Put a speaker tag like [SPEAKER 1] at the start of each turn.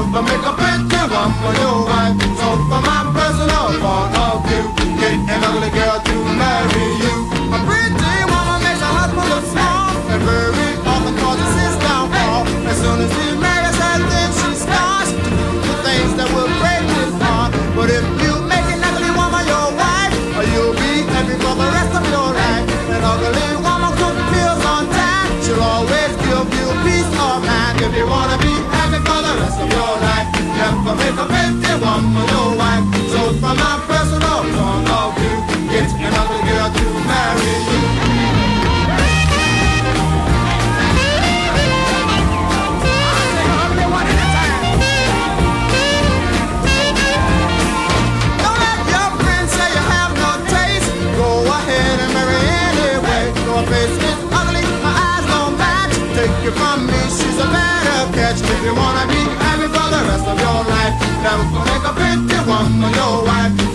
[SPEAKER 1] never make a pretty one for your wife. woman, your wife.